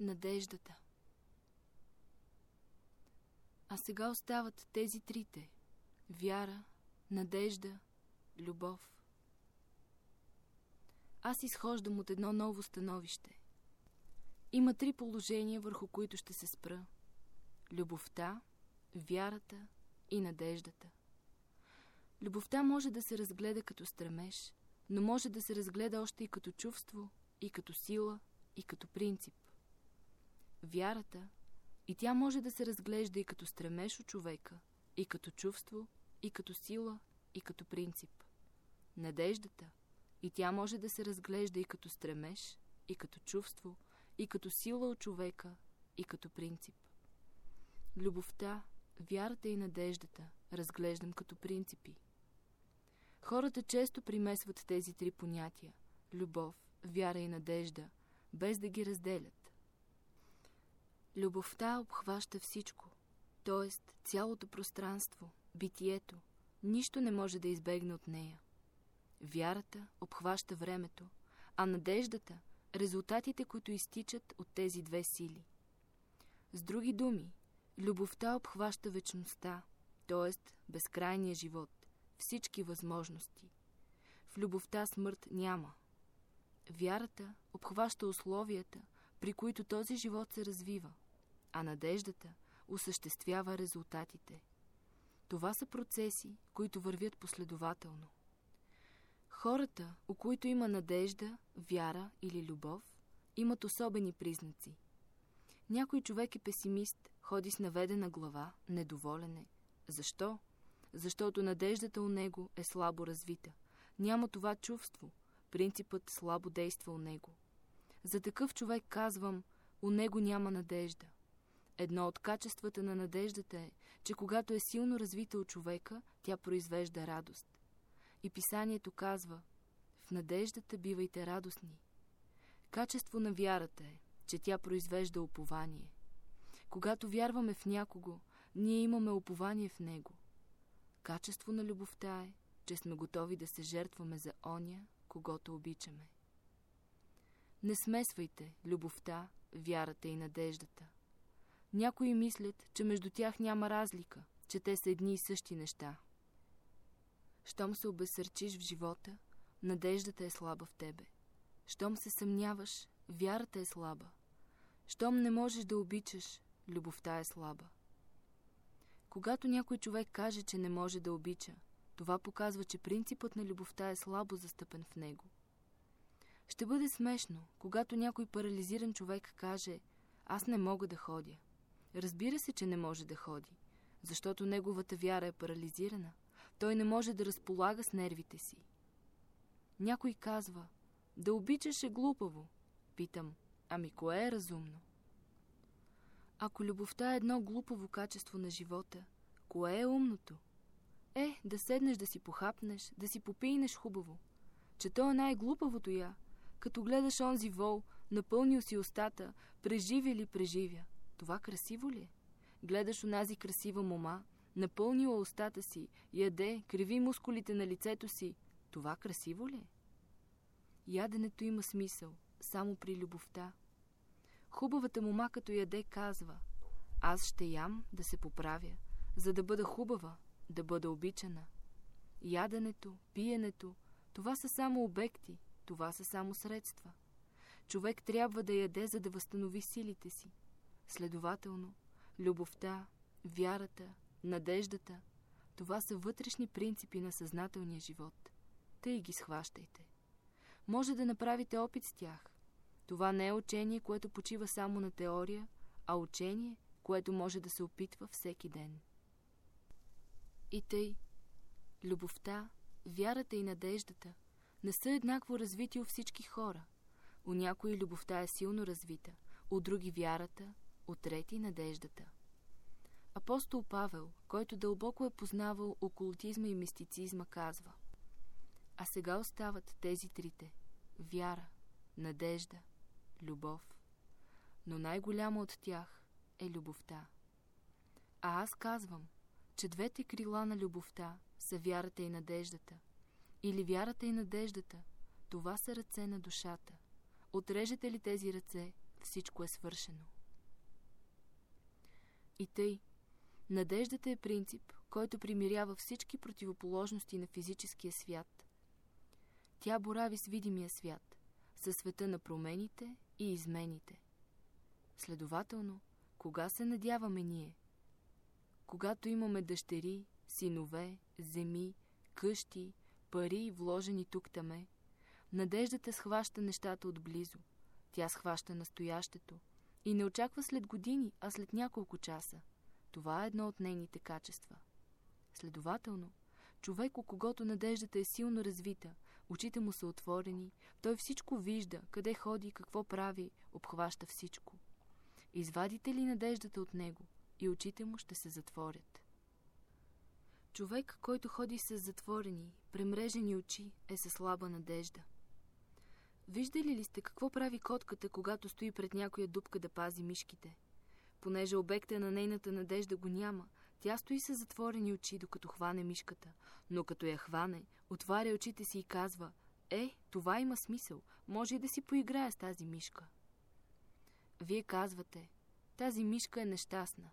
надеждата. А сега остават тези трите – вяра, надежда, любов. Аз изхождам от едно ново становище. Има три положения, върху които ще се спра. Любовта, вярата и надеждата. Любовта може да се разгледа като стремеж, но може да се разгледа още и като чувство, и като сила, и като принцип. Вярата, и тя може да се разглежда и като стремеж от човека, и като чувство, и като сила, и като принцип. Надеждата, и тя може да се разглежда и като стремеж, и като чувство, и като сила от човека, и като принцип. Любовта, вярата и надеждата разглеждам като принципи. Хората често примесват тези три понятия – любов, вяра и надежда, без да ги разделят. Любовта обхваща всичко, т.е. цялото пространство, битието. Нищо не може да избегне от нея. Вярата обхваща времето, а надеждата – резултатите, които изтичат от тези две сили. С други думи, любовта обхваща вечността, т.е. безкрайния живот, всички възможности. В любовта смърт няма. Вярата обхваща условията, при които този живот се развива, а надеждата осъществява резултатите. Това са процеси, които вървят последователно. Хората, у които има надежда, вяра или любов, имат особени признаци. Някой човек е песимист, ходи с наведена глава, недоволен е. Защо? Защото надеждата у него е слабо развита. Няма това чувство. Принципът слабо действа у него. За такъв човек казвам, у него няма надежда. Едно от качествата на надеждата е, че когато е силно развита от човека, тя произвежда радост. И писанието казва, в надеждата бивайте радостни. Качество на вярата е, че тя произвежда упование. Когато вярваме в някого, ние имаме упование в него. Качество на любовта е, че сме готови да се жертваме за оня, когато обичаме. Не смесвайте любовта, вярата и надеждата. Някои мислят, че между тях няма разлика, че те са едни и същи неща. Щом се обесърчиш в живота, надеждата е слаба в тебе. Щом се съмняваш, вярата е слаба. Щом не можеш да обичаш, любовта е слаба. Когато някой човек каже, че не може да обича, това показва, че принципът на любовта е слабо застъпен в него. Ще бъде смешно, когато някой парализиран човек каже «Аз не мога да ходя». Разбира се, че не може да ходи, защото неговата вяра е парализирана. Той не може да разполага с нервите си. Някой казва «Да обичаш е глупаво». Питам «Ами кое е разумно?» Ако любовта е едно глупаво качество на живота, кое е умното? Е, да седнеш да си похапнеш, да си попийнеш хубаво. Че то е най-глупавото я, като гледаш онзи вол, напълнил си устата, преживя ли преживя. Това красиво ли е? Гледаш онази красива мома, напълнила устата си, яде, криви мускулите на лицето си. Това красиво ли е? Яденето има смисъл, само при любовта. Хубавата мома като яде казва Аз ще ям да се поправя, за да бъда хубава, да бъда обичана. Яденето, пиенето, това са само обекти, това са само средства. Човек трябва да яде, за да възстанови силите си. Следователно, любовта, вярата, надеждата, това са вътрешни принципи на съзнателния живот. Тъй ги схващайте. Може да направите опит с тях. Това не е учение, което почива само на теория, а учение, което може да се опитва всеки ден. И тъй, любовта, вярата и надеждата не са еднакво развити у всички хора. У някои любовта е силно развита, у други вярата, у трети надеждата. Апостол Павел, който дълбоко е познавал окултизма и мистицизма, казва А сега остават тези трите – вяра, надежда, любов. Но най-голяма от тях е любовта. А аз казвам, че двете крила на любовта са вярата и надеждата. Или вярата и надеждата, това са ръце на душата. Отрежете ли тези ръце, всичко е свършено. И тъй, надеждата е принцип, който примирява всички противоположности на физическия свят. Тя борави с видимия свят, със света на промените и измените. Следователно, кога се надяваме ние? Когато имаме дъщери, синове, земи, къщи, пари, вложени тук-таме, надеждата схваща нещата отблизо. Тя схваща настоящето и не очаква след години, а след няколко часа. Това е едно от нейните качества. Следователно, човек, у когото надеждата е силно развита, очите му са отворени, той всичко вижда, къде ходи, какво прави, обхваща всичко. Извадите ли надеждата от него и очите му ще се затворят. Човек, който ходи с затворени, премрежени очи, е със слаба надежда. Виждали ли сте какво прави котката, когато стои пред някоя дупка да пази мишките? Понеже обекта на нейната надежда го няма, тя стои с затворени очи, докато хване мишката. Но като я хване, отваря очите си и казва «Е, това има смисъл, може и да си поиграя с тази мишка». Вие казвате «Тази мишка е нещастна».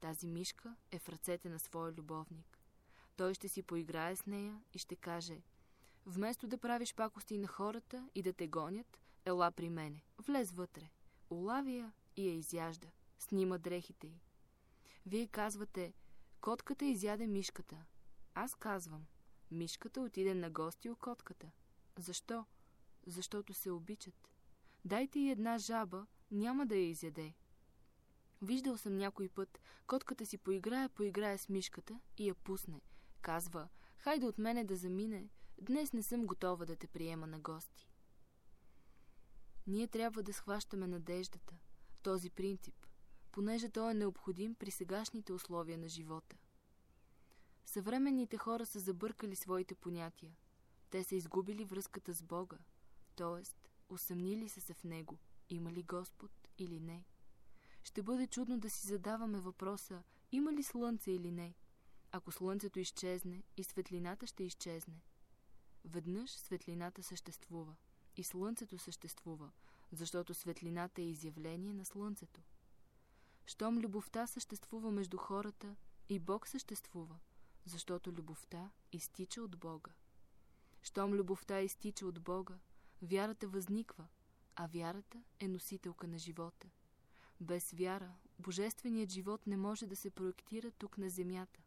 Тази мишка е в ръцете на своя любовник. Той ще си поиграе с нея и ще каже Вместо да правиш пакости на хората и да те гонят, ела при мене, влез вътре, улави я и я изяжда, снима дрехите й. Вие казвате, котката изяде мишката. Аз казвам, мишката отиде на гости у котката. Защо? Защото се обичат. Дайте й една жаба, няма да я изяде. Виждал съм някой път, котката си поиграе, поиграе с мишката и я пусне. Казва, хайде от мене да замине, днес не съм готова да те приема на гости. Ние трябва да схващаме надеждата, този принцип, понеже той е необходим при сегашните условия на живота. Съвременните хора са забъркали своите понятия. Те са изгубили връзката с Бога, т.е. усъмнили са се в Него, има ли Господ или не. Ще бъде чудно да си задаваме въпроса, има ли слънце или не. Ако слънцето изчезне, и светлината ще изчезне. Веднъж светлината съществува и слънцето съществува, защото светлината е изявление на слънцето. Щом любовта съществува между хората, и Бог съществува, защото любовта изтича от Бога. Щом любовта изтича от Бога, вярата възниква, а вярата е носителка на живота. Без вяра, божественият живот не може да се проектира тук на земята.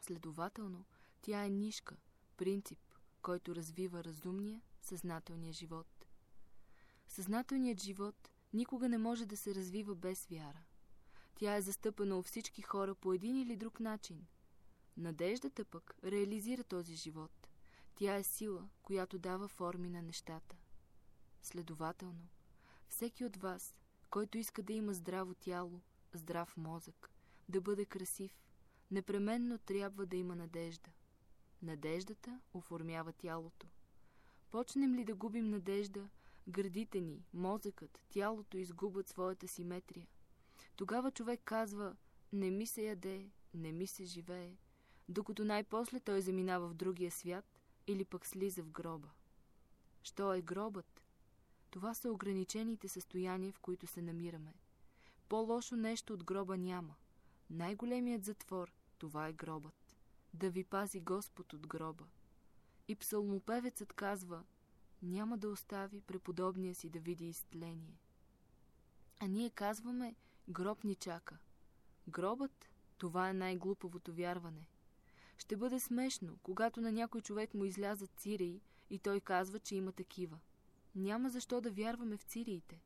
Следователно, тя е нишка, принцип, който развива разумния, съзнателния живот. Съзнателният живот никога не може да се развива без вяра. Тя е застъпена у всички хора по един или друг начин. Надеждата пък реализира този живот. Тя е сила, която дава форми на нещата. Следователно, всеки от вас, който иска да има здраво тяло, здрав мозък, да бъде красив, непременно трябва да има надежда. Надеждата оформява тялото. Почнем ли да губим надежда, гърдите ни, мозъкът, тялото изгубят своята симетрия. Тогава човек казва, не ми се яде, не ми се живее, докато най-после той заминава в другия свят или пък слиза в гроба. Що е гробът? Това са ограничените състояния, в които се намираме. По-лошо нещо от гроба няма. Най-големият затвор, това е гробът. Да ви пази Господ от гроба. И псалмопевецът казва, няма да остави преподобния си да види изтление. А ние казваме, гроб ни чака. Гробът, това е най-глупавото вярване. Ще бъде смешно, когато на някой човек му излязат цирии и той казва, че има такива. Няма защо да вярваме в цириите.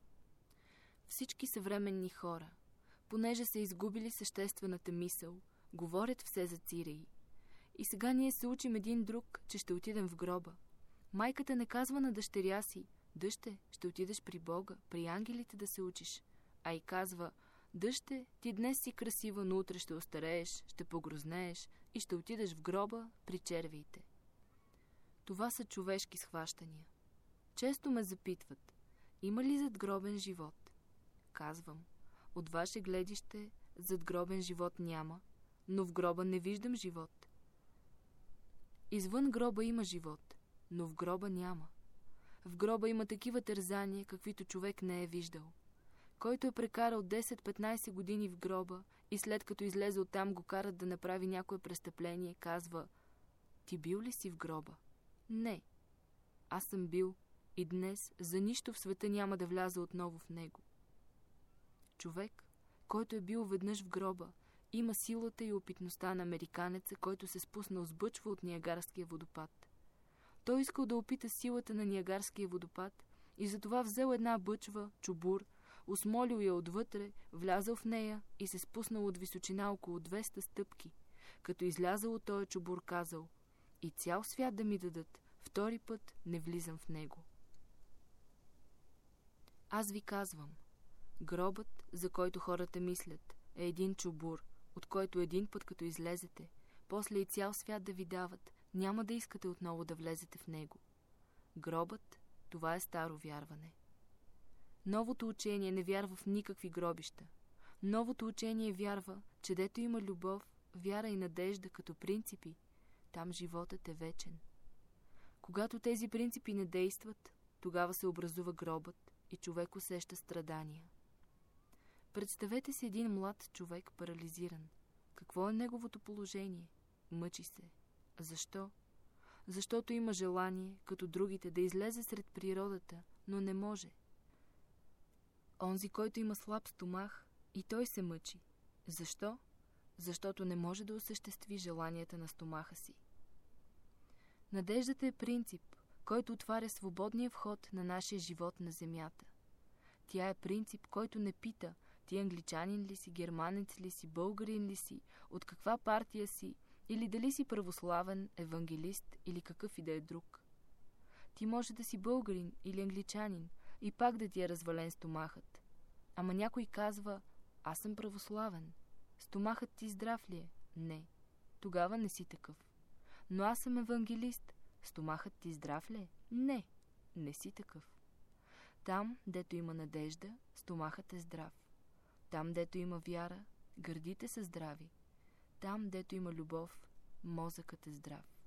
Всички съвременни хора, понеже са изгубили съществената мисъл, говорят все за цирии. И сега ние се учим един друг, че ще отидем в гроба. Майката не казва на дъщеря си, дъще, ще отидеш при Бога, при ангелите да се учиш. А и казва, дъще, ти днес си красива, но утре ще остарееш, ще погрознееш и ще отидеш в гроба при червиите. Това са човешки схващания. Често ме запитват, има ли задгробен живот? Казвам, от ваше гледище задгробен живот няма, но в гроба не виждам живот. Извън гроба има живот, но в гроба няма. В гроба има такива тързания, каквито човек не е виждал. Който е прекарал 10-15 години в гроба и след като излезе оттам го карат да направи някое престъпление, казва «Ти бил ли си в гроба?» Не. Аз съм бил и днес за нищо в света няма да вляза отново в него. Човек, който е бил веднъж в гроба, има силата и опитността на американеца, който се спуснал с бъчва от Ниагарския водопад. Той искал да опита силата на Ниагарския водопад и затова взел една бъчва, чубур, осмолил я отвътре, влязъл в нея и се спуснал от височина около 200 стъпки. Като излязал от този чубур казал «И цял свят да ми дадат, втори път не влизам в него». Аз ви казвам, гробът, за който хората мислят, е един чубур, от който един път като излезете, после и цял свят да ви дават, няма да искате отново да влезете в него. Гробът, това е старо вярване. Новото учение не вярва в никакви гробища. Новото учение вярва, че дето има любов, вяра и надежда като принципи, там животът е вечен. Когато тези принципи не действат, тогава се образува гробът и човек усеща страдания. Представете си един млад човек парализиран. Какво е неговото положение? Мъчи се. Защо? Защото има желание, като другите, да излезе сред природата, но не може. Онзи, който има слаб стомах, и той се мъчи. Защо? Защото не може да осъществи желанията на стомаха си. Надеждата е принцип, който отваря свободния вход на нашия живот на земята. Тя е принцип, който не пита ти англичанин ли си, германец ли си, българин ли си, от каква партия си, или дали си православен, евангелист или какъв и да е друг. Ти може да си българин или англичанин и пак да ти е развален стомахът. Ама някой казва, аз съм православен. Стомахът ти здрав ли е? Не. Тогава не си такъв. Но аз съм евангелист. Стомахът ти здрав ли е? Не. Не си такъв. Там, дето има надежда, стомахът е здрав. Там, дето има вяра, гърдите са здрави. Там, дето има любов, мозъкът е здрав.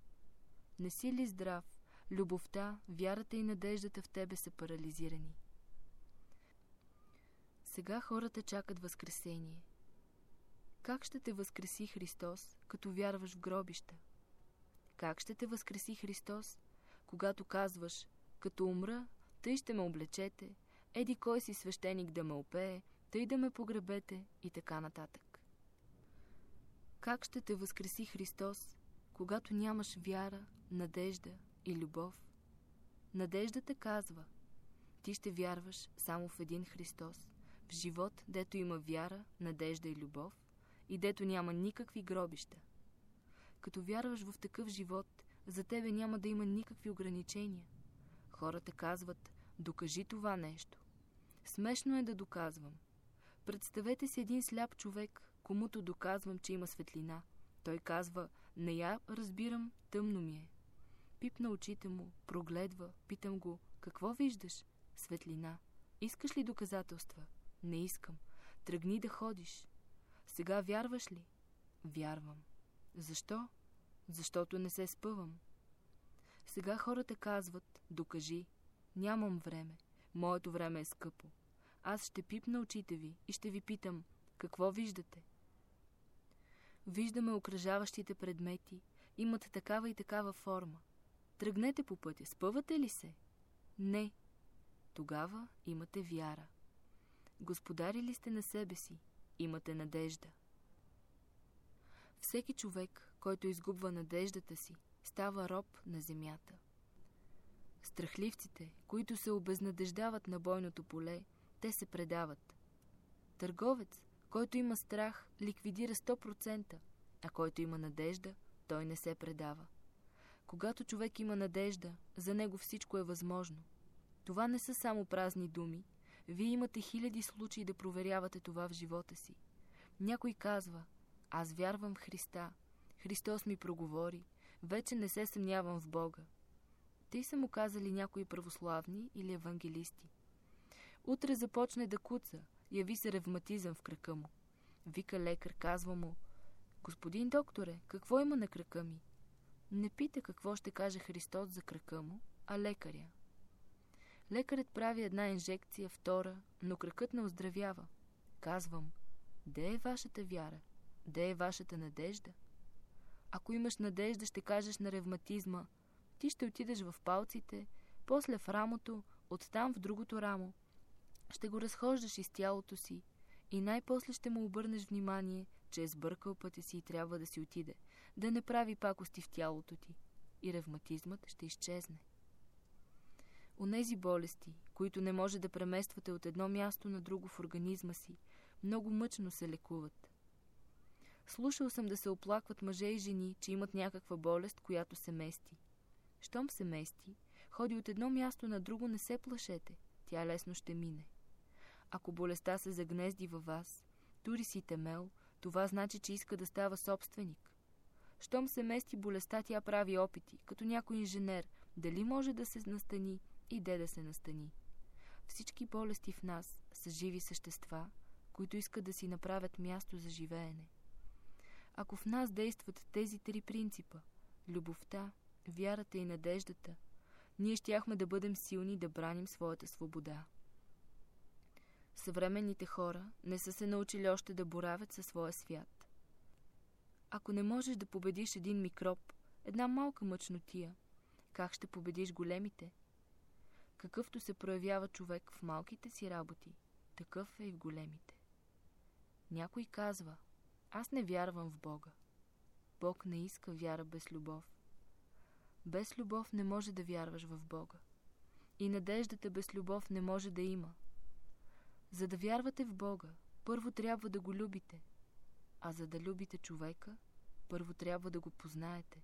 Не си ли здрав, любовта, вярата и надеждата в тебе са парализирани. Сега хората чакат възкресение. Как ще те възкреси Христос, като вярваш в гробища? Как ще те възкреси Христос, когато казваш, като умра, тъй ще ме облечете, еди кой си свещеник да ме опее, тъй да ме погребете и така нататък. Как ще те възкреси Христос, когато нямаш вяра, надежда и любов? Надеждата казва, ти ще вярваш само в един Христос, в живот, дето има вяра, надежда и любов, и дето няма никакви гробища. Като вярваш в такъв живот, за тебе няма да има никакви ограничения. Хората казват, докажи това нещо. Смешно е да доказвам. Представете си един сляп човек, комуто доказвам, че има светлина. Той казва, не я разбирам, тъмно ми е. Пипна очите му, прогледва, питам го, какво виждаш? Светлина. Искаш ли доказателства? Не искам. Тръгни да ходиш. Сега вярваш ли? Вярвам. Защо? Защото не се спъвам. Сега хората казват, докажи. Нямам време. Моето време е скъпо. Аз ще пипна очите ви и ще ви питам, какво виждате? Виждаме окръжаващите предмети, имат такава и такава форма. Тръгнете по пътя, спъвате ли се? Не. Тогава имате вяра. Господари ли сте на себе си? Имате надежда. Всеки човек, който изгубва надеждата си, става роб на земята. Страхливците, които се обезнадеждават на бойното поле, те се предават. Търговец, който има страх, ликвидира 100%, а който има надежда, той не се предава. Когато човек има надежда, за него всичко е възможно. Това не са само празни думи. Вие имате хиляди случаи да проверявате това в живота си. Някой казва, аз вярвам в Христа. Христос ми проговори. Вече не се съмнявам в Бога. Те са му казали някои православни или евангелисти. Утре започне да куца, яви се ревматизъм в крака му. Вика лекар, казва му, Господин докторе, какво има на крака ми? Не пита какво ще каже Христос за крака му, а лекаря. Лекарят прави една инжекция, втора, но кракът не оздравява. Казвам, де е вашата вяра? Де е вашата надежда? Ако имаш надежда, ще кажеш на ревматизма, ти ще отидеш в палците, после в рамото, оттам в другото рамо. Ще го разхождаш из тялото си и най-после ще му обърнеш внимание, че е сбъркал пътя си и трябва да си отиде, да не прави пакости в тялото ти. И ревматизмът ще изчезне. Онези болести, които не може да премествате от едно място на друго в организма си, много мъчно се лекуват. Слушал съм да се оплакват мъже и жени, че имат някаква болест, която се мести. Щом се мести, ходи от едно място на друго, не се плашете, тя лесно ще мине. Ако болестта се загнезди във вас, тури си темел, това значи, че иска да става собственик. Щом се мести болестта, тя прави опити, като някой инженер, дали може да се настани и де да се настани. Всички болести в нас са живи същества, които искат да си направят място за живеене. Ако в нас действат тези три принципа – любовта, вярата и надеждата, ние щяхме да бъдем силни да браним своята свобода. Съвременните хора не са се научили още да боравят със своя свят. Ако не можеш да победиш един микроб, една малка мъчнотия, как ще победиш големите? Какъвто се проявява човек в малките си работи, такъв е и в големите. Някой казва, аз не вярвам в Бога. Бог не иска вяра без любов. Без любов не може да вярваш в Бога. И надеждата без любов не може да има. За да вярвате в Бога, първо трябва да го любите. А за да любите човека, първо трябва да го познаете.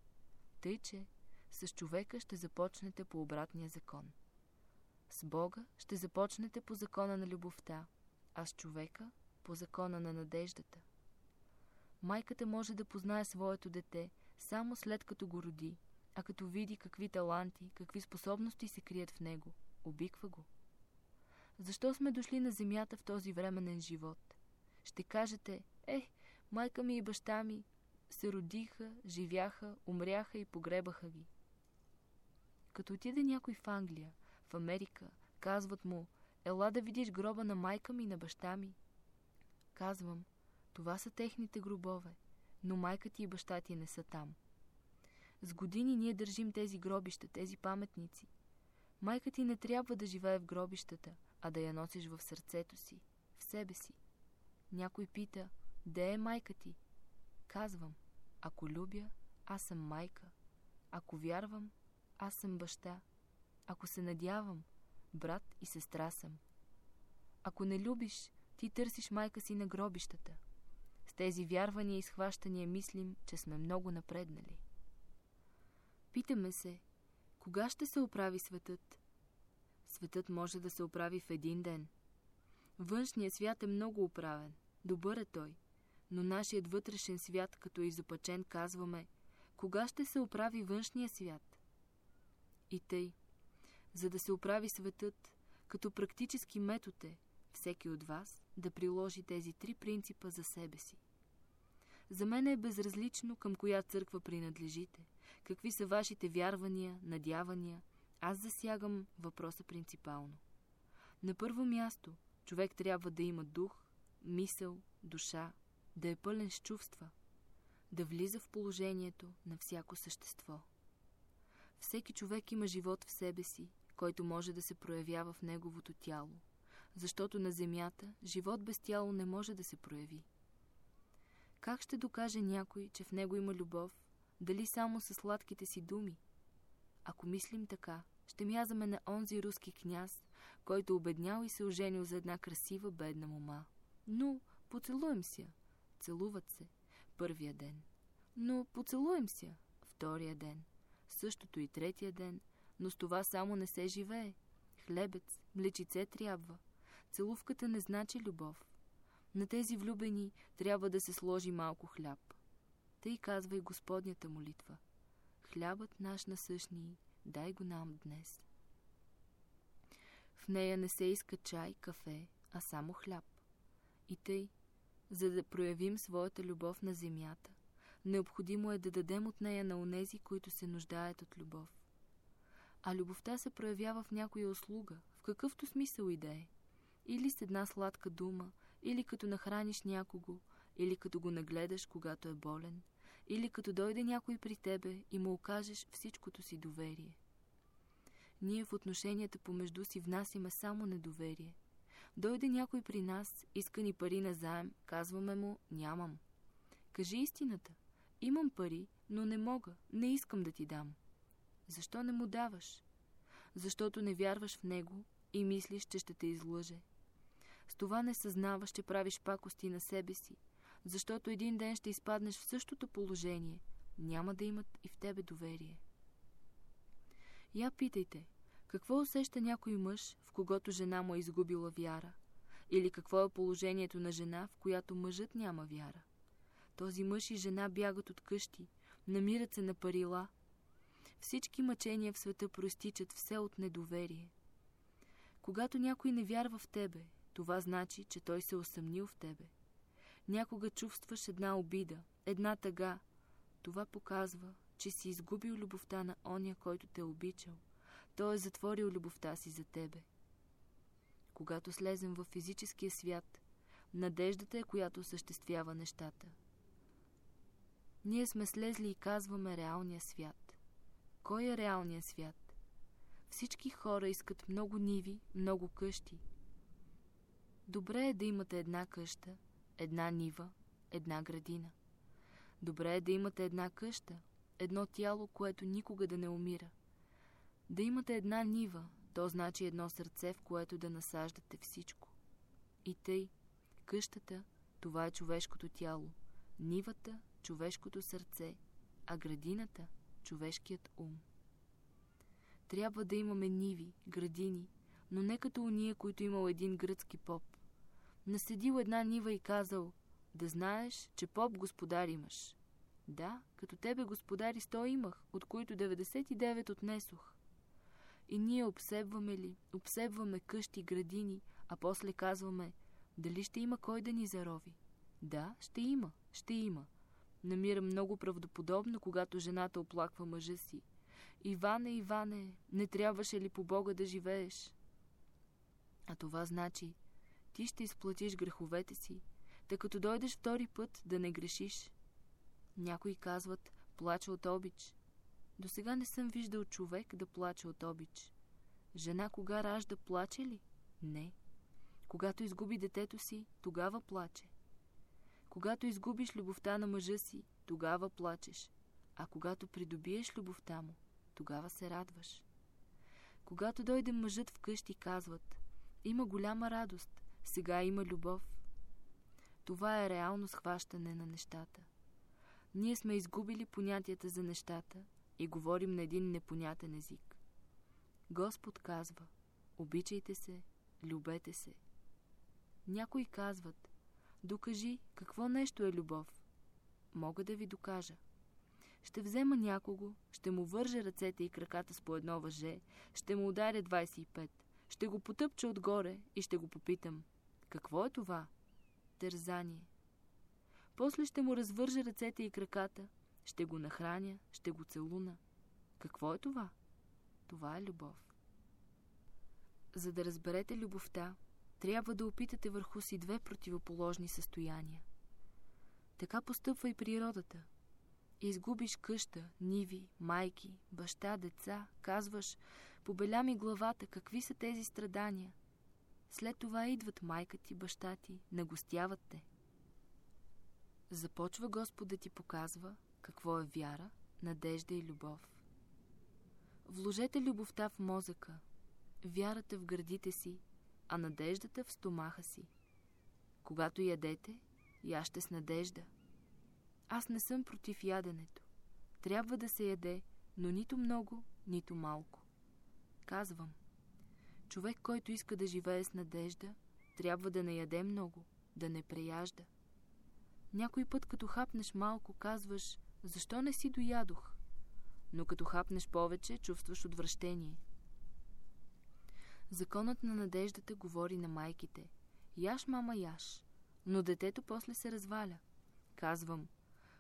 Тъй, че с човека ще започнете по обратния закон. С Бога ще започнете по закона на любовта, а с човека по закона на надеждата. Майката може да познае своето дете само след като го роди, а като види какви таланти, какви способности се крият в него, обиква го. Защо сме дошли на земята в този временен живот? Ще кажете, е, майка ми и баща ми се родиха, живяха, умряха и погребаха ги. Като отиде някой в Англия, в Америка, казват му, ела да видиш гроба на майка ми и на баща ми. Казвам, това са техните гробове, но майка ти и баща ти не са там. С години ние държим тези гробища, тези паметници. Майка ти не трябва да живее в гробищата, а да я носиш в сърцето си, в себе си. Някой пита, де е майка ти? Казвам, ако любя, аз съм майка. Ако вярвам, аз съм баща. Ако се надявам, брат и сестра съм. Ако не любиш, ти търсиш майка си на гробищата. С тези вярвания и схващания мислим, че сме много напреднали. Питаме се, кога ще се оправи светът? Светът може да се оправи в един ден. Външният свят е много оправен, добър е той, но нашият вътрешен свят, като е изопачен, казваме, кога ще се оправи външния свят? И тъй, за да се оправи светът, като практически метод е, всеки от вас да приложи тези три принципа за себе си. За мен е безразлично към коя църква принадлежите, какви са вашите вярвания, надявания. Аз засягам въпроса принципално. На първо място, човек трябва да има дух, мисъл, душа, да е пълен с чувства, да влиза в положението на всяко същество. Всеки човек има живот в себе си, който може да се проявява в неговото тяло, защото на земята живот без тяло не може да се прояви. Как ще докаже някой, че в него има любов, дали само с сладките си думи? Ако мислим така, ще мязаме на онзи руски княз, който обеднял и се оженил за една красива бедна мома. Но поцелуем се. Целуват се. Първия ден. Но поцелуем се. Втория ден. Същото и третия ден. Но с това само не се живее. Хлебец, млечице трябва. Целувката не значи любов. На тези влюбени трябва да се сложи малко хляб. Тъй казва и Господнята молитва. Хлябът наш насъщни, дай го нам днес. В нея не се иска чай, кафе, а само хляб. И тъй, за да проявим своята любов на земята, необходимо е да дадем от нея на онези, които се нуждаят от любов. А любовта се проявява в някоя услуга, в какъвто смисъл и да е. Или с една сладка дума, или като нахраниш някого, или като го нагледаш, когато е болен, или като дойде някой при тебе и му окажеш всичкото си доверие. Ние в отношенията помежду си внасяме само недоверие. Дойде някой при нас, иска ни пари на заем, казваме му «нямам». Кажи истината. Имам пари, но не мога, не искам да ти дам. Защо не му даваш? Защото не вярваш в него и мислиш, че ще те излъже. С това не съзнаваш, че правиш пакости на себе си, защото един ден ще изпаднеш в същото положение. Няма да имат и в тебе доверие. Я питайте, какво усеща някой мъж, в когото жена му е изгубила вяра? Или какво е положението на жена, в която мъжът няма вяра? Този мъж и жена бягат от къщи, намират се на парила. Всички мъчения в света проистичат все от недоверие. Когато някой не вярва в тебе, това значи, че той се осъмнил в тебе. Някога чувстваш една обида, една тъга. Това показва, че си изгубил любовта на оня, който те е обичал. Той е затворил любовта си за тебе. Когато слезем в физическия свят, надеждата е, която осъществява нещата. Ние сме слезли и казваме реалния свят. Кой е реалният свят? Всички хора искат много ниви, много къщи. Добре е да имате една къща, една нива, една градина. Добре е да имате една къща, едно тяло, което никога да не умира. Да имате една нива, то значи едно сърце, в което да насаждате всичко. И тъй, къщата, това е човешкото тяло, нивата, човешкото сърце, а градината, човешкият ум. Трябва да имаме ниви, градини, но не като уния, които имал един гръцки поп. Наседил една нива и казал, да знаеш, че поп господар имаш. Да, като тебе господари сто имах, от които 99 отнесох. И ние обсебваме ли, обсебваме къщи, градини, а после казваме, дали ще има кой да ни зарови? Да, ще има, ще има. Намирам много правдоподобно, когато жената оплаква мъжа си. Иване, Иване, не трябваше ли по Бога да живееш? А това значи, ти ще изплатиш греховете си, тъй като дойдеш втори път да не грешиш. Някои казват, плача от обич. До сега не съм виждал човек да плаче от обич. Жена кога ражда, плаче ли? Не. Когато изгуби детето си, тогава плаче. Когато изгубиш любовта на мъжа си, тогава плачеш. А когато придобиеш любовта му, тогава се радваш. Когато дойде мъжът вкъщи, казват, има голяма радост, сега има любов. Това е реално схващане на нещата. Ние сме изгубили понятията за нещата и говорим на един непонятен език. Господ казва, обичайте се, любете се. Някои казват, докажи какво нещо е любов. Мога да ви докажа. Ще взема някого, ще му вържа ръцете и краката с по едно въже, ще му ударя 25, ще го потъпча отгоре и ще го попитам. Какво е това? Тързание. После ще му развържа ръцете и краката, ще го нахраня, ще го целуна. Какво е това? Това е любов. За да разберете любовта, трябва да опитате върху си две противоположни състояния. Така постъпва и природата. Изгубиш къща, ниви, майки, баща, деца, казваш, побеля ми главата, какви са тези страдания. След това идват майка ти, баща ти, нагостяват те. Започва Господ да ти показва какво е вяра, надежда и любов. Вложете любовта в мозъка, вярата в гърдите си, а надеждата в стомаха си. Когато ядете, яще с надежда. Аз не съм против яденето. Трябва да се яде, но нито много, нито малко. Казвам, човек, който иска да живее с надежда, трябва да не яде много, да не преяжда. Някой път, като хапнеш малко, казваш, защо не си доядох? Но като хапнеш повече, чувстваш отвращение. Законът на надеждата говори на майките. Яш, мама, яш. Но детето после се разваля. Казвам,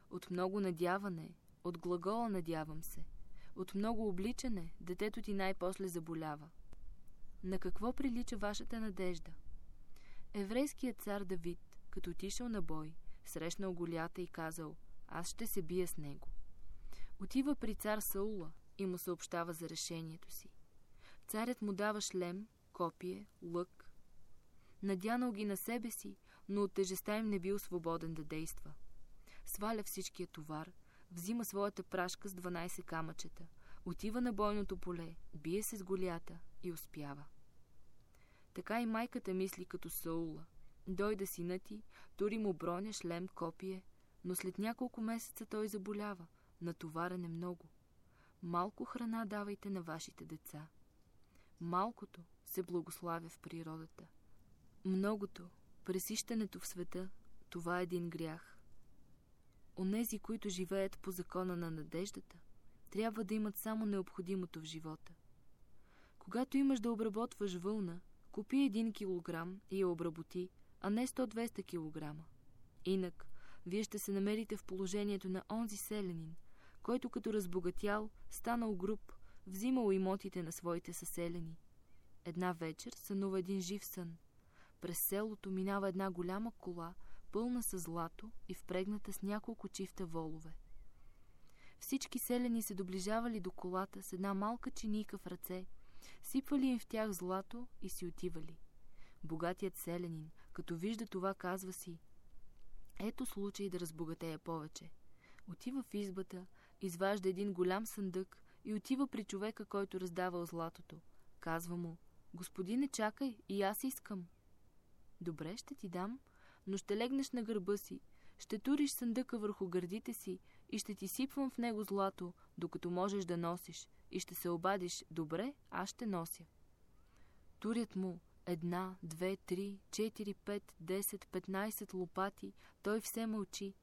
от много надяване, от глагола надявам се, от много обличане, детето ти най-после заболява. на какво прилича вашата надежда? Еврейският цар Давид, като отишъл на бой, срещнал Голята и казал, аз ще се бия с него. Отива при цар Саула и му съобщава за решението си. Царят му дава шлем, копие, лък. Надянал ги на себе си, но от тежеста им не бил свободен да действа. Сваля всичкия товар, взима своята прашка с 12 камъчета, отива на бойното поле, бие се с голята и успява. Така и майката мисли като Саула. Дойде сина ти, тури му броня, шлем, копие, но след няколко месеца той заболява, натоварен е много. Малко храна давайте на вашите деца. Малкото се благославя в природата. Многото, пресищането в света, това е един грях. Онези, които живеят по закона на надеждата, трябва да имат само необходимото в живота. Когато имаш да обработваш вълна, купи един килограм и я обработи, а не 100-200 килограма. Инак, вие ще се намерите в положението на онзи селянин, който като разбогатял, станал груб, взимал имотите на своите съселени. Една вечер сънува един жив сън. През селото минава една голяма кола, пълна с злато и впрегната с няколко чифта волове. Всички селени се доближавали до колата с една малка чинийка в ръце, сипвали им в тях злато и си отивали. Богатият селянин, като вижда това, казва си Ето случай да разбогатея повече. Отива в избата, изважда един голям съндък и отива при човека, който раздавал златото. Казва му, господине, чакай, и аз искам. Добре, ще ти дам, но ще легнеш на гърба си, ще туриш съндъка върху гърдите си и ще ти сипвам в него злато, докато можеш да носиш, и ще се обадиш, добре, аз ще нося. Турят му една, две, три, четири, пет, десет, петнайсет лопати, той все мълчи.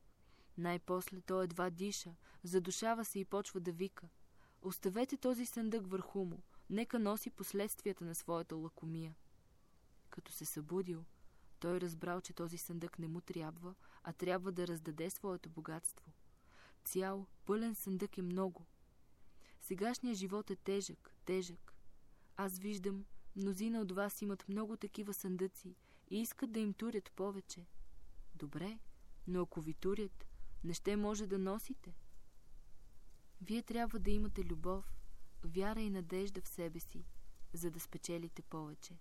Най-после той едва диша, задушава се и почва да вика. Оставете този съндък върху му, нека носи последствията на своята лакомия. Като се събудил, той разбрал, че този съндък не му трябва, а трябва да раздаде своето богатство. Цял, пълен съндък е много. Сегашният живот е тежък, тежък. Аз виждам, мнозина от вас имат много такива съндъци и искат да им турят повече. Добре, но ако ви турят, не ще може да носите. Вие трябва да имате любов, вяра и надежда в себе си, за да спечелите повече.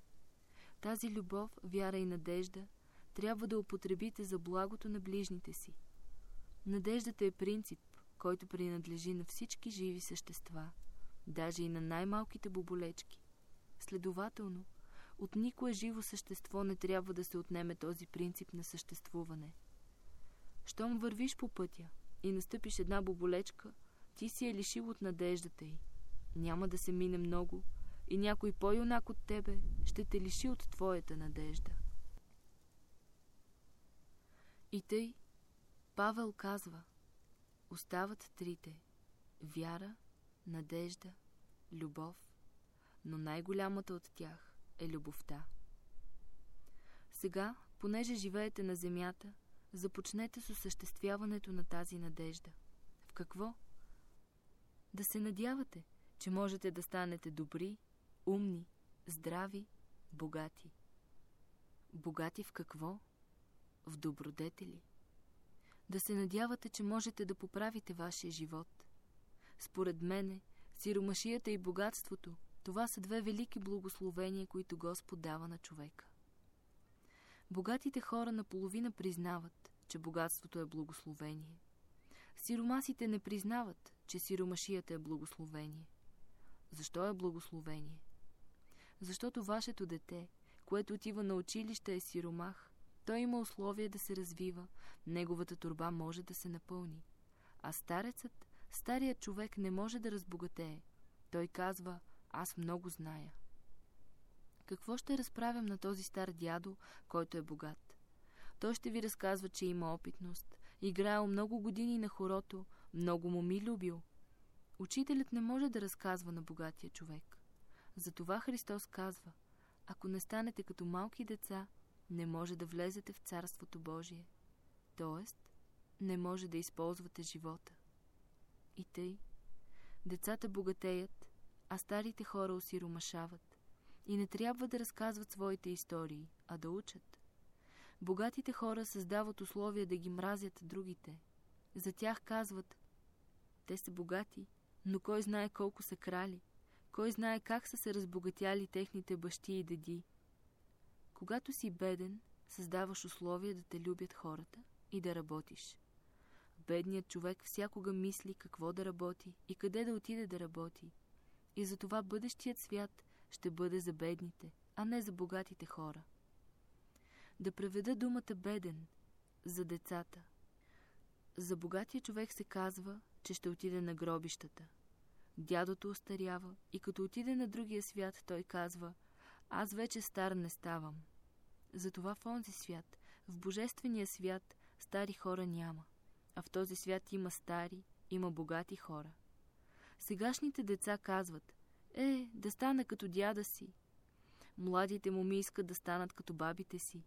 Тази любов, вяра и надежда трябва да употребите за благото на ближните си. Надеждата е принцип, който принадлежи на всички живи същества, даже и на най-малките боболечки. Следователно, от никое живо същество не трябва да се отнеме този принцип на съществуване. Щом вървиш по пътя и настъпиш една боболечка, ти си е лишил от надеждата й. Няма да се мине много и някой по-юнак от тебе ще те лиши от твоята надежда. И тъй, Павел казва, остават трите – вяра, надежда, любов, но най-голямата от тях е любовта. Сега, понеже живеете на земята, започнете с осъществяването на тази надежда. В какво? Да се надявате, че можете да станете добри, умни, здрави, богати. Богати в какво? В добродетели. Да се надявате, че можете да поправите вашия живот. Според мене, сиромашията и богатството, това са две велики благословения, които Господ дава на човека. Богатите хора наполовина признават, че богатството е благословение. Сиромасите не признават, че сиромашията е благословение. Защо е благословение? Защото вашето дете, което отива на училище е сиромах, той има условия да се развива, неговата турба може да се напълни. А старецът, старият човек не може да разбогатее. Той казва, аз много зная. Какво ще разправям на този стар дядо, който е богат? Той ще ви разказва, че има опитност, играел много години на хорото, много му ми любил. Учителят не може да разказва на богатия човек. Затова Христос казва, ако не станете като малки деца, не може да влезете в Царството Божие. Тоест, не може да използвате живота. И тъй, децата богатеят, а старите хора осиромашават. и не трябва да разказват своите истории, а да учат. Богатите хора създават условия да ги мразят другите. За тях казват, те са богати, но кой знае колко са крали, кой знае как са се разбогатяли техните бащи и деди. Когато си беден, създаваш условия да те любят хората и да работиш. Бедният човек всякога мисли какво да работи и къде да отиде да работи. И затова бъдещият свят ще бъде за бедните, а не за богатите хора. Да преведа думата беден за децата. За богатия човек се казва, че ще отиде на гробищата. Дядото остарява и като отиде на другия свят, той казва «Аз вече стар не ставам». Затова в онзи свят, в божествения свят, стари хора няма, а в този свят има стари, има богати хора. Сегашните деца казват «Е, да стана като дяда си». Младите моми искат да станат като бабите си.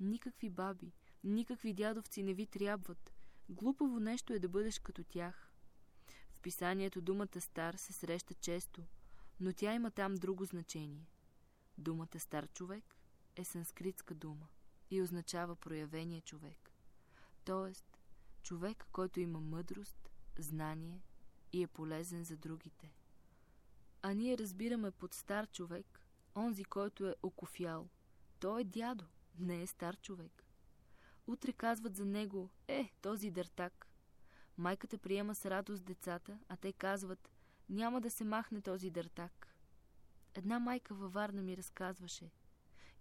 Никакви баби, никакви дядовци не ви трябват. Глупаво нещо е да бъдеш като тях. Писанието думата стар се среща често, но тя има там друго значение. Думата стар човек е санскритска дума и означава проявения човек. Тоест, човек, който има мъдрост, знание и е полезен за другите. А ние разбираме под стар човек, онзи, който е окофял. Той е дядо, не е стар човек. Утре казват за него, е, този дъртак. Майката приема с радост децата, а те казват, няма да се махне този дъртак. Една майка във Варна ми разказваше.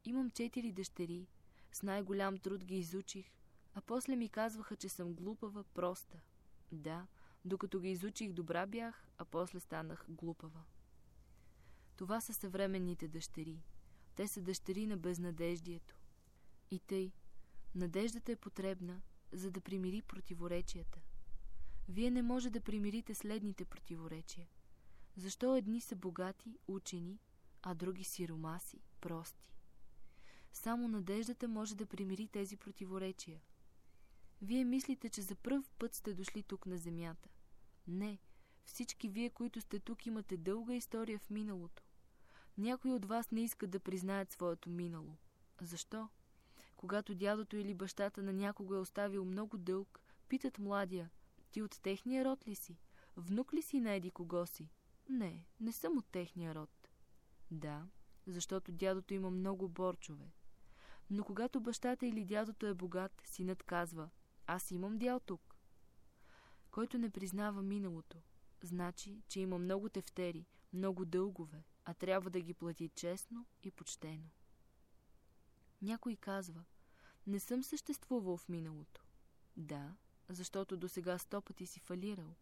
Имам четири дъщери, с най-голям труд ги изучих, а после ми казваха, че съм глупава, проста. Да, докато ги изучих добра бях, а после станах глупава. Това са съвременните дъщери. Те са дъщери на безнадеждието. И тъй, надеждата е потребна, за да примири противоречията. Вие не може да примирите следните противоречия. Защо едни са богати, учени, а други сиромаси, прости? Само надеждата може да примири тези противоречия. Вие мислите, че за пръв път сте дошли тук на земята. Не, всички вие, които сте тук, имате дълга история в миналото. Някои от вас не искат да признаят своето минало. Защо? Когато дядото или бащата на някого е оставил много дълг, питат младия, ти от техния род ли си? Внук ли си на еди кого си? Не, не съм от техния род. Да, защото дядото има много борчове. Но когато бащата или дядото е богат, синът казва, аз имам дял тук. Който не признава миналото, значи, че има много тефтери, много дългове, а трябва да ги плати честно и почтено. Някой казва, не съм съществувал в миналото. Да, защото до сега сто пъти си фалирал.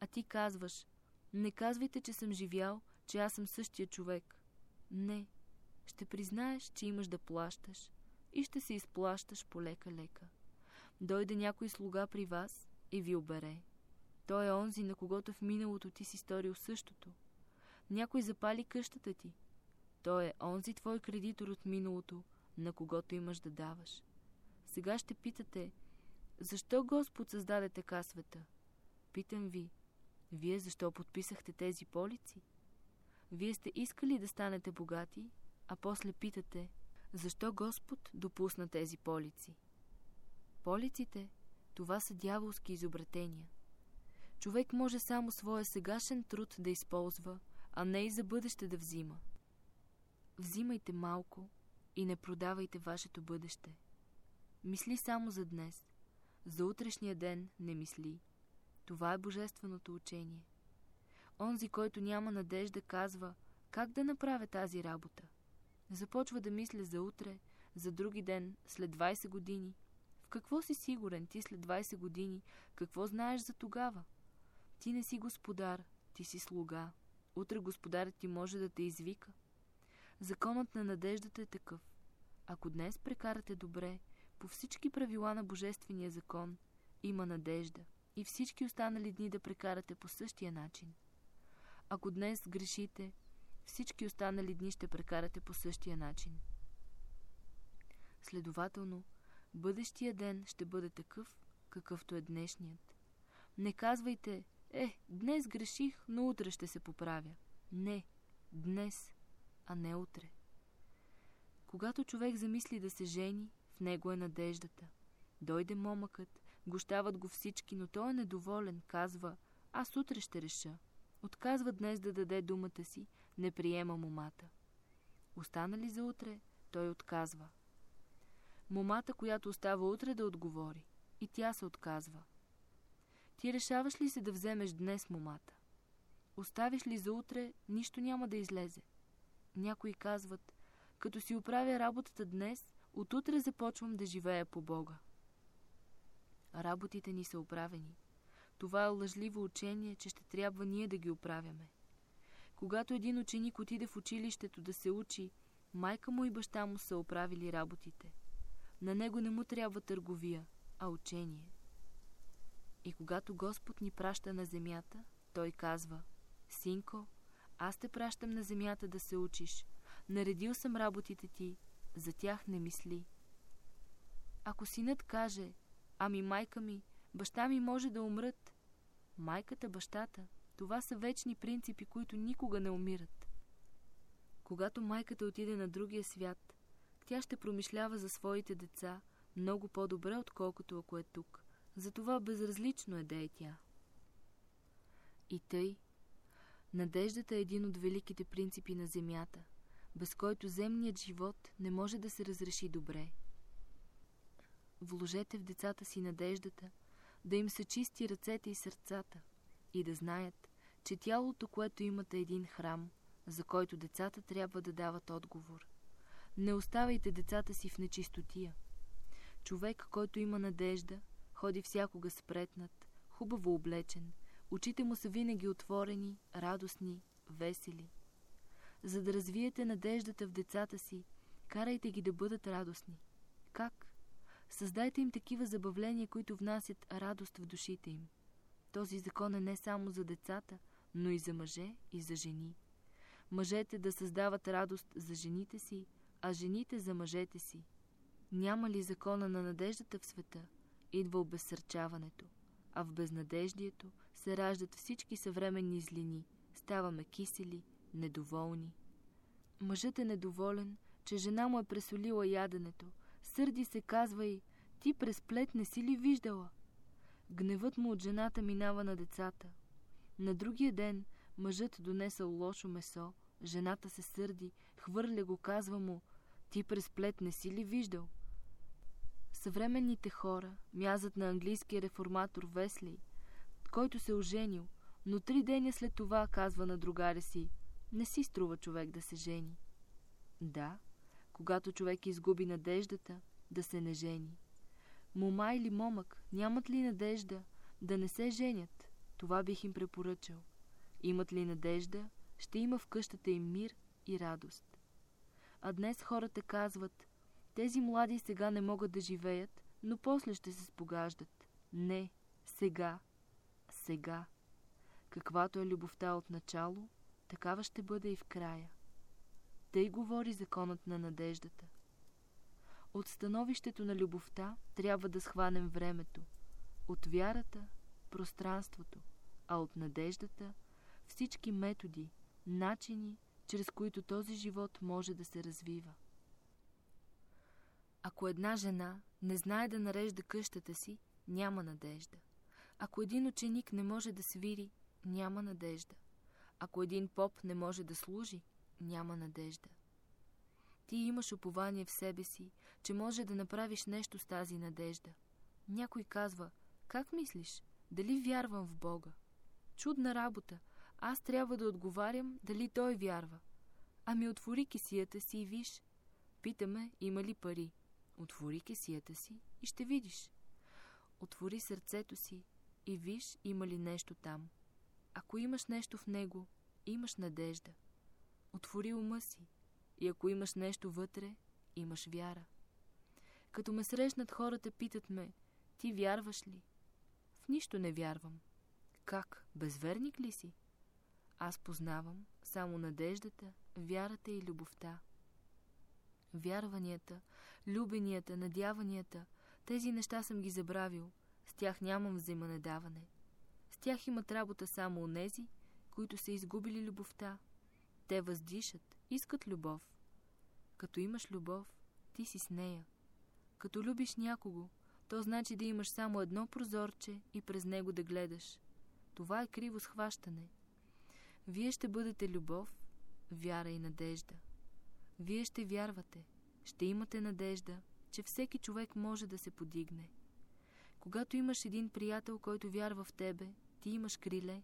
А ти казваш, не казвайте, че съм живял, че аз съм същия човек. Не, ще признаеш, че имаш да плащаш и ще се изплащаш полека-лека. Дойде някой слуга при вас и ви обере. Той е онзи, на когото в миналото ти си сторил същото. Някой запали къщата ти. Той е онзи твой кредитор от миналото, на когото имаш да даваш. Сега ще питате, защо Господ създаде така света? Питам ви, вие защо подписахте тези полици? Вие сте искали да станете богати, а после питате, защо Господ допусна тези полици? Полиците, това са дяволски изобретения. Човек може само своя сегашен труд да използва, а не и за бъдеще да взима. Взимайте малко и не продавайте вашето бъдеще. Мисли само за днес. За утрешния ден не мисли. Това е божественото учение. Онзи, който няма надежда, казва как да направя тази работа. Започва да мисля за утре, за други ден, след 20 години. В какво си сигурен ти след 20 години? Какво знаеш за тогава? Ти не си господар, ти си слуга. Утре господарят ти може да те извика. Законът на надеждата е такъв. Ако днес прекарате добре, по всички правила на Божествения закон, има надежда и всички останали дни да прекарате по същия начин. Ако днес грешите, всички останали дни ще прекарате по същия начин. Следователно, бъдещия ден ще бъде такъв, какъвто е днешният. Не казвайте, е, днес греших, но утре ще се поправя. Не, днес. а не утре. Когато човек замисли да се жени, в него е надеждата. Дойде момъкът, гощават го всички, но той е недоволен, казва, аз утре ще реша. Отказва днес да даде думата си, не приема момата. Остана ли за утре, той отказва. Момата, която остава утре да отговори, и тя се отказва. Ти решаваш ли се да вземеш днес момата? Оставиш ли за утре, нищо няма да излезе. Някои казват, като си оправя работата днес, отутре започвам да живея по Бога. Работите ни са оправени. Това е лъжливо учение, че ще трябва ние да ги оправяме. Когато един ученик отиде в училището да се учи, майка му и баща му са оправили работите. На него не му трябва търговия, а учение. И когато Господ ни праща на земята, той казва Синко, аз те пращам на земята да се учиш. Наредил съм работите ти, за тях не мисли. Ако синът каже, ами майка ми, баща ми може да умрат, майката, бащата, това са вечни принципи, които никога не умират. Когато майката отиде на другия свят, тя ще промишлява за своите деца много по-добре, отколкото ако е тук. Затова безразлично е да е тя. И тъй, надеждата е един от великите принципи на земята, без който земният живот не може да се разреши добре. Вложете в децата си надеждата, да им се чисти ръцете и сърцата и да знаят, че тялото, което имат е един храм, за който децата трябва да дават отговор. Не оставайте децата си в нечистотия. Човек, който има надежда, ходи всякога спретнат, хубаво облечен, очите му са винаги отворени, радостни, весели. За да развиете надеждата в децата си, карайте ги да бъдат радостни. Как? Създайте им такива забавления, които внасят радост в душите им. Този закон е не само за децата, но и за мъже и за жени. Мъжете да създават радост за жените си, а жените за мъжете си. Няма ли закона на надеждата в света, идва обезсърчаването, а в безнадеждието се раждат всички съвременни злини, ставаме кисели, недоволни. Мъжът е недоволен, че жена му е пресолила яденето, сърди се, казва и «Ти през плет не си ли виждала?» Гневът му от жената минава на децата. На другия ден мъжът донесъл лошо месо, жената се сърди, хвърля го, казва му «Ти през плет не си ли виждал?» Съвременните хора мязат на английския реформатор Весли, който се оженил, но три деня след това казва на другаря си «Не си струва човек да се жени». Да, когато човек изгуби надеждата, да се не жени. Мома или момък нямат ли надежда да не се женят? Това бих им препоръчал. Имат ли надежда, ще има в къщата им мир и радост. А днес хората казват, тези млади сега не могат да живеят, но после ще се спогаждат. Не, сега, сега. Каквато е любовта от начало, такава ще бъде и в края. Тъй говори законът на надеждата. От становището на любовта трябва да схванем времето, от вярата – пространството, а от надеждата – всички методи, начини, чрез които този живот може да се развива. Ако една жена не знае да нарежда къщата си, няма надежда. Ако един ученик не може да свири, няма надежда. Ако един поп не може да служи, няма надежда. Ти имаш упование в себе си, че може да направиш нещо с тази надежда. Някой казва, как мислиш, дали вярвам в Бога? Чудна работа, аз трябва да отговарям дали той вярва. Ами отвори кисията си и виж. Питаме, има ли пари. Отвори кесията си и ще видиш. Отвори сърцето си и виж има ли нещо там. Ако имаш нещо в него, имаш надежда. Отвори ума си и ако имаш нещо вътре, имаш вяра. Като ме срещнат хората, питат ме, ти вярваш ли? В нищо не вярвам. Как, безверник ли си? Аз познавам само надеждата, вярата и любовта. Вярванията, любенията, надяванията, тези неща съм ги забравил. С тях нямам взаиманедаване. С тях имат работа само онези, които са изгубили любовта. Те въздишат, искат любов. Като имаш любов, ти си с нея. Като любиш някого, то значи да имаш само едно прозорче и през него да гледаш. Това е криво схващане. Вие ще бъдете любов, вяра и надежда. Вие ще вярвате, ще имате надежда, че всеки човек може да се подигне. Когато имаш един приятел, който вярва в тебе, ти имаш криле.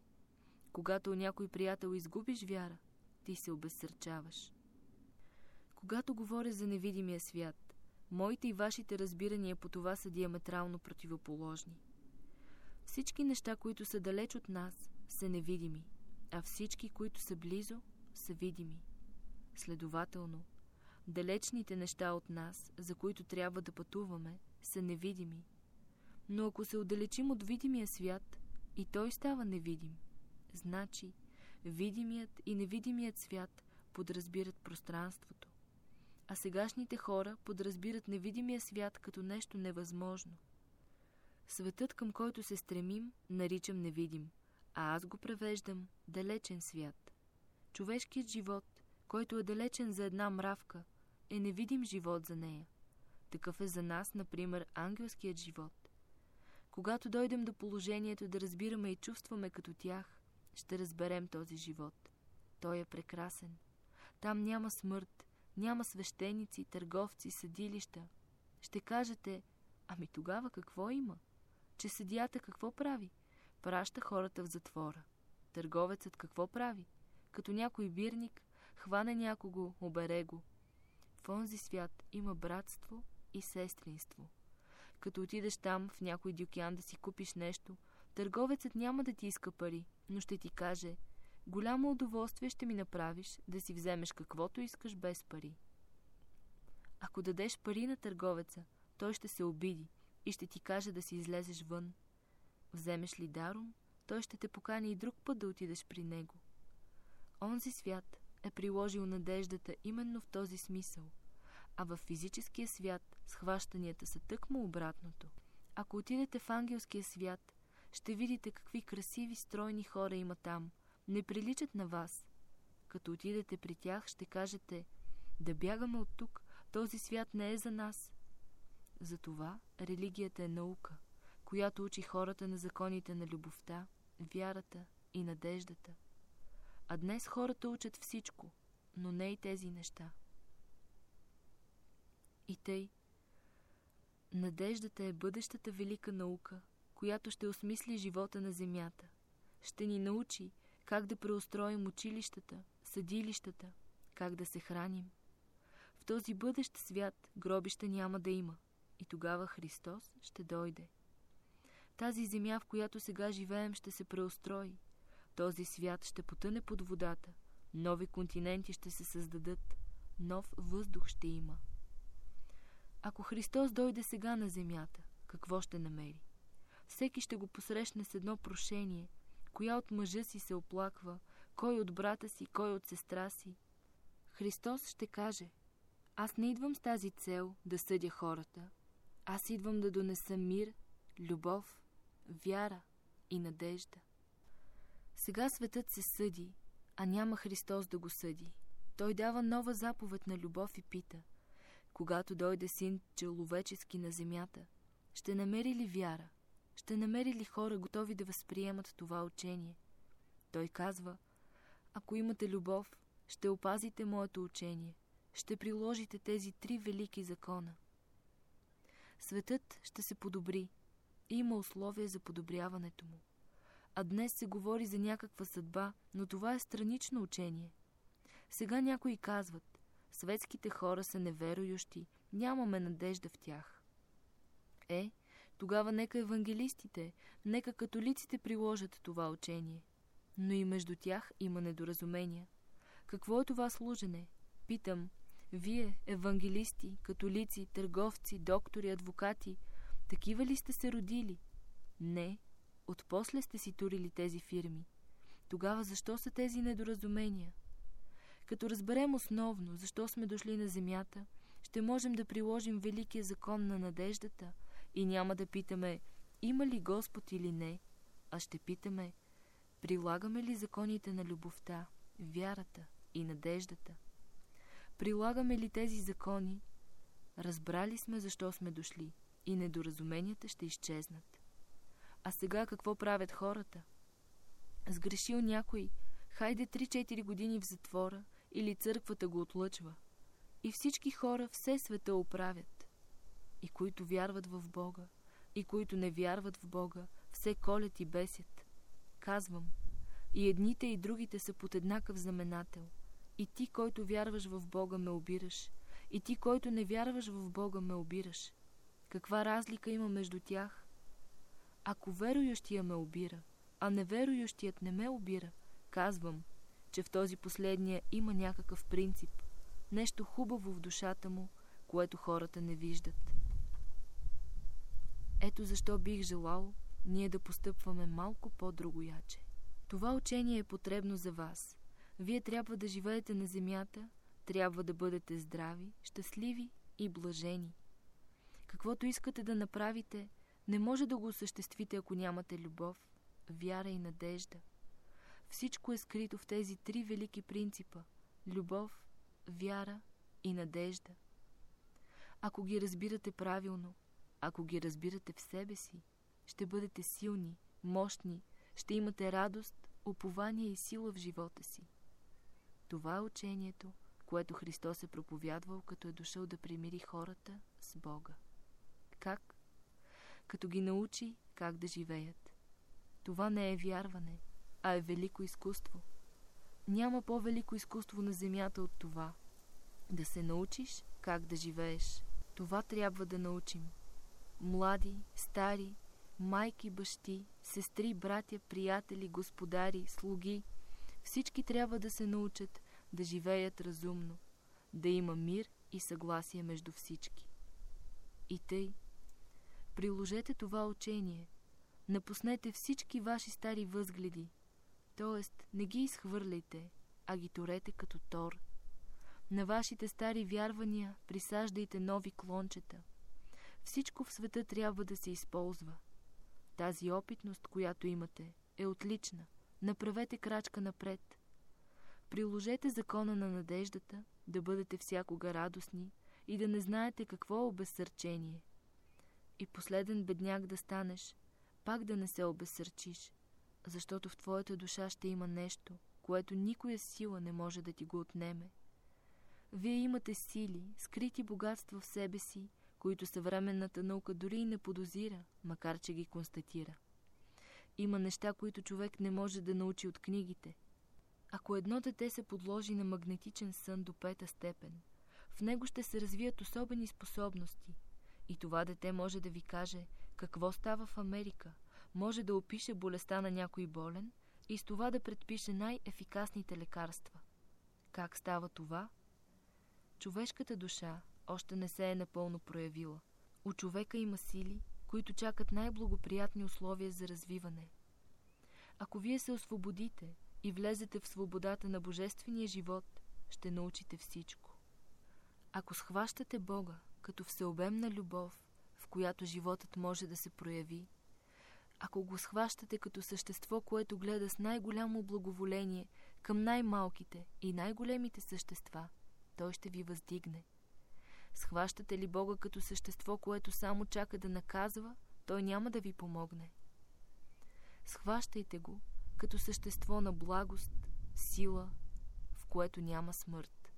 Когато някой приятел изгубиш вяра, ти се обезсърчаваш. Когато говоря за невидимия свят, моите и вашите разбирания по това са диаметрално противоположни. Всички неща, които са далеч от нас, са невидими, а всички, които са близо, са видими. Следователно, далечните неща от нас, за които трябва да пътуваме, са невидими. Но ако се отдалечим от видимия свят, и той става невидим. Значи, видимият и невидимият свят подразбират пространството, а сегашните хора подразбират невидимия свят като нещо невъзможно. Светът, към който се стремим, наричам невидим, а аз го превеждам далечен свят. Човешкият живот, който е далечен за една мравка, е невидим живот за нея. Такъв е за нас, например, ангелският живот. Когато дойдем до положението да разбираме и чувстваме като тях, ще разберем този живот. Той е прекрасен. Там няма смърт, няма свещеници, търговци, съдилища. Ще кажете, ами тогава какво има? Че съдията какво прави? Праща хората в затвора. Търговецът какво прави? Като някой бирник, хване някого, обере го. В онзи свят има братство и сестринство. Като отидеш там в някой дюкян да си купиш нещо, търговецът няма да ти иска пари, но ще ти каже «Голямо удоволствие ще ми направиш да си вземеш каквото искаш без пари». Ако дадеш пари на търговеца, той ще се обиди и ще ти каже да си излезеш вън. Вземеш ли даром, той ще те покани и друг път да отидеш при него. Онзи свят е приложил надеждата именно в този смисъл – а в физическия свят схващанията са тъкмо обратното. Ако отидете в ангелския свят, ще видите какви красиви, стройни хора има там. Не приличат на вас. Като отидете при тях, ще кажете да бягаме от тук, този свят не е за нас. Затова религията е наука, която учи хората на законите на любовта, вярата и надеждата. А днес хората учат всичко, но не и тези неща. И тъй. Надеждата е бъдещата велика наука, която ще осмисли живота на земята. Ще ни научи как да преустроим училищата, съдилищата, как да се храним. В този бъдещ свят гробища няма да има и тогава Христос ще дойде. Тази земя, в която сега живеем, ще се преустрои. Този свят ще потъне под водата. Нови континенти ще се създадат. Нов въздух ще има. Ако Христос дойде сега на земята, какво ще намери? Всеки ще го посрещне с едно прошение, коя от мъжа си се оплаква, кой от брата си, кой от сестра си. Христос ще каже, аз не идвам с тази цел да съдя хората. Аз идвам да донеса мир, любов, вяра и надежда. Сега светът се съди, а няма Христос да го съди. Той дава нова заповед на любов и пита – когато дойде син человечески на земята, ще намери ли вяра? Ще намери ли хора готови да възприемат това учение? Той казва, ако имате любов, ще опазите моето учение, ще приложите тези три велики закона. Светът ще се подобри и има условия за подобряването му. А днес се говори за някаква съдба, но това е странично учение. Сега някои казват, Светските хора са неверующи, нямаме надежда в тях. Е, тогава нека евангелистите, нека католиците приложат това учение. Но и между тях има недоразумения. Какво е това служене? Питам, вие, евангелисти, католици, търговци, доктори, адвокати, такива ли сте се родили? Не, отпосле сте си турили тези фирми. Тогава защо са тези недоразумения? Като разберем основно защо сме дошли на земята, ще можем да приложим великия закон на надеждата и няма да питаме има ли Господ или не, а ще питаме прилагаме ли законите на любовта, вярата и надеждата. Прилагаме ли тези закони, разбрали сме защо сме дошли и недоразуменията ще изчезнат. А сега какво правят хората? Сгрешил някой, хайде 3-4 години в затвора или църквата го отлъчва. И всички хора все света оправят. И които вярват в Бога, и които не вярват в Бога, все колят и бесят. Казвам, и едните и другите са под еднакъв знаменател. И ти, който вярваш в Бога, ме обираш. И ти, който не вярваш в Бога, ме обираш. Каква разлика има между тях? Ако верующия ме обира, а неверующият не ме обира, казвам, че в този последния има някакъв принцип, нещо хубаво в душата му, което хората не виждат. Ето защо бих желал ние да постъпваме малко по-другояче. Това учение е потребно за вас. Вие трябва да живеете на земята, трябва да бъдете здрави, щастливи и блажени. Каквото искате да направите, не може да го осъществите, ако нямате любов, вяра и надежда. Всичко е скрито в тези три велики принципа – любов, вяра и надежда. Ако ги разбирате правилно, ако ги разбирате в себе си, ще бъдете силни, мощни, ще имате радост, упование и сила в живота си. Това е учението, което Христос е проповядвал, като е дошъл да примири хората с Бога. Как? Като ги научи как да живеят. Това не е вярване, а е велико изкуство. Няма по-велико изкуство на земята от това. Да се научиш как да живееш. Това трябва да научим. Млади, стари, майки, бащи, сестри, братя, приятели, господари, слуги, всички трябва да се научат да живеят разумно, да има мир и съгласие между всички. И тъй, приложете това учение, напуснете всички ваши стари възгледи, т.е. не ги изхвърляйте, а ги торете като тор. На вашите стари вярвания присаждайте нови клончета. Всичко в света трябва да се използва – тази опитност, която имате, е отлична. Направете крачка напред. Приложете закона на надеждата, да бъдете всякога радостни и да не знаете какво е обезсърчение. И последен бедняк да станеш, пак да не се обезсърчиш, защото в твоята душа ще има нещо, което никоя сила не може да ти го отнеме. Вие имате сили, скрити богатства в себе си които съвременната наука дори и не подозира, макар че ги констатира. Има неща, които човек не може да научи от книгите. Ако едно дете се подложи на магнетичен сън до пета степен, в него ще се развият особени способности. И това дете може да ви каже какво става в Америка, може да опише болестта на някой болен и с това да предпише най-ефикасните лекарства. Как става това? Човешката душа още не се е напълно проявила. У човека има сили, които чакат най-благоприятни условия за развиване. Ако вие се освободите и влезете в свободата на божествения живот, ще научите всичко. Ако схващате Бога като всеобемна любов, в която животът може да се прояви, ако го схващате като същество, което гледа с най-голямо благоволение към най-малките и най-големите същества, той ще ви въздигне. Схващате ли Бога като същество, което само чака да наказва, той няма да ви помогне. Схващайте го като същество на благост, сила, в което няма смърт.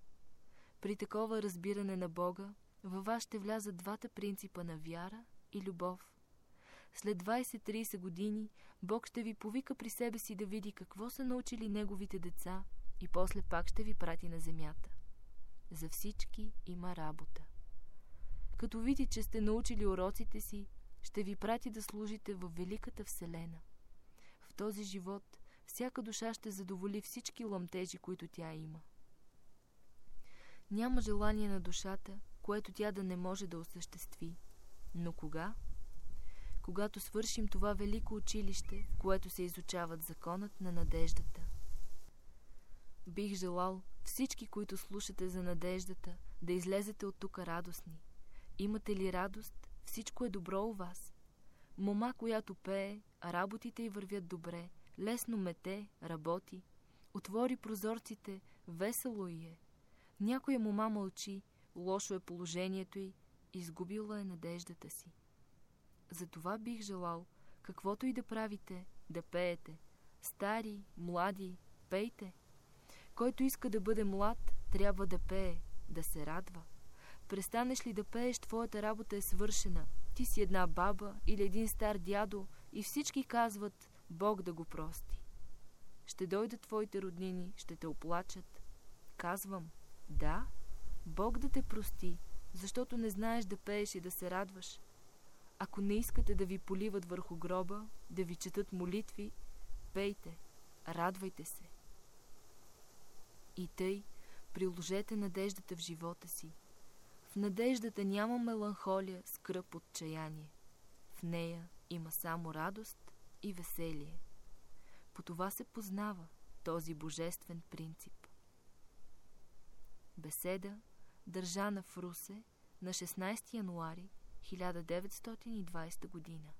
При такова разбиране на Бога, във вас ще влязат двата принципа на вяра и любов. След 20-30 години Бог ще ви повика при себе си да види какво са научили неговите деца и после пак ще ви прати на земята. За всички има работа. Като види, че сте научили уроците си, ще ви прати да служите в великата Вселена. В този живот всяка душа ще задоволи всички ламтежи, които тя има. Няма желание на душата, което тя да не може да осъществи. Но кога? Когато свършим това велико училище, в което се изучават законът на надеждата. Бих желал всички, които слушате за надеждата, да излезете от тук радостни. Имате ли радост? Всичко е добро у вас. Мома, която пее, работите й вървят добре, лесно мете, работи. Отвори прозорците, весело й е. Някоя мома мълчи, лошо е положението й, изгубила е надеждата си. Затова бих желал, каквото и да правите, да пеете. Стари, млади, пейте. Който иска да бъде млад, трябва да пее, да се радва. Престанеш ли да пееш, твоята работа е свършена. Ти си една баба или един стар дядо и всички казват Бог да го прости. Ще дойдат твоите роднини, ще те оплачат. Казвам, да, Бог да те прости, защото не знаеш да пееш и да се радваш. Ако не искате да ви поливат върху гроба, да ви четат молитви, пейте, радвайте се. И тъй, приложете надеждата в живота си. В надеждата няма меланхолия, скръп, отчаяние. В нея има само радост и веселие. По това се познава този божествен принцип. Беседа, държана в Русе на 16 януари 1920 година.